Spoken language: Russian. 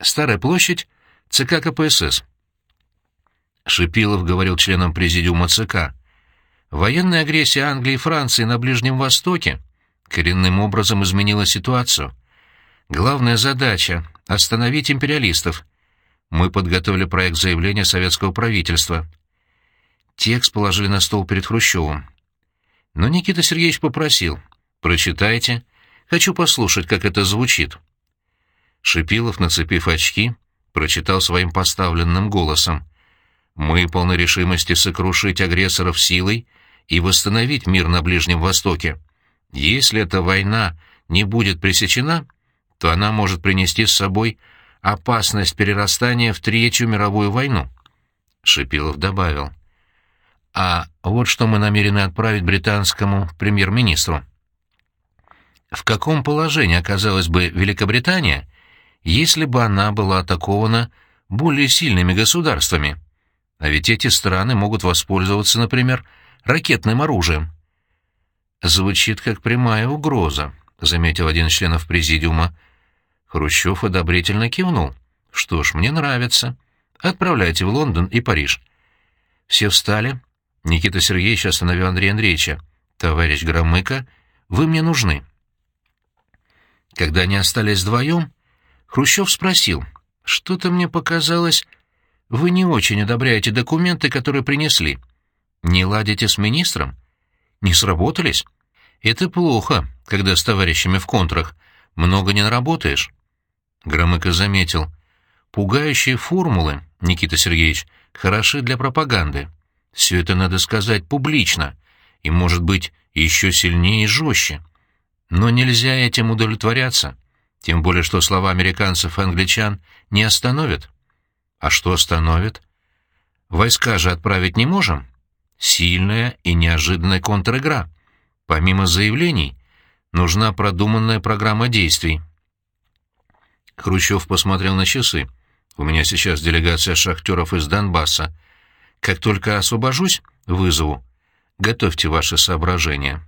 Старая площадь, ЦК КПСС. Шипилов говорил членам президиума ЦК. Военная агрессия Англии и Франции на Ближнем Востоке коренным образом изменила ситуацию. Главная задача — остановить империалистов. Мы подготовили проект заявления советского правительства. Текст положили на стол перед Хрущевым. Но Никита Сергеевич попросил. «Прочитайте. Хочу послушать, как это звучит». Шипилов, нацепив очки, прочитал своим поставленным голосом. «Мы полны решимости сокрушить агрессоров силой и восстановить мир на Ближнем Востоке. Если эта война не будет пресечена, то она может принести с собой опасность перерастания в Третью мировую войну». Шипилов добавил. «А вот что мы намерены отправить британскому премьер-министру. В каком положении оказалась бы Великобритания, если бы она была атакована более сильными государствами? А ведь эти страны могут воспользоваться, например, ракетным оружием. «Звучит как прямая угроза», — заметил один из членов президиума. Хрущев одобрительно кивнул. «Что ж, мне нравится. Отправляйте в Лондон и Париж». Все встали. Никита Сергеевич остановил Андрея Андреевича. «Товарищ Громыко, вы мне нужны». Когда они остались вдвоем, Хрущев спросил, «Что-то мне показалось, вы не очень одобряете документы, которые принесли. Не ладите с министром? Не сработались? Это плохо, когда с товарищами в контрах. Много не наработаешь». Громыко заметил, «Пугающие формулы, Никита Сергеевич, хороши для пропаганды. Все это надо сказать публично, и, может быть, еще сильнее и жестче. Но нельзя этим удовлетворяться, тем более что слова американцев и англичан не остановят. А что остановит? Войска же отправить не можем. Сильная и неожиданная контр-игра. Помимо заявлений, нужна продуманная программа действий. Хрущев посмотрел на часы. «У меня сейчас делегация шахтеров из Донбасса. Как только освобожусь, вызову. Готовьте ваши соображения».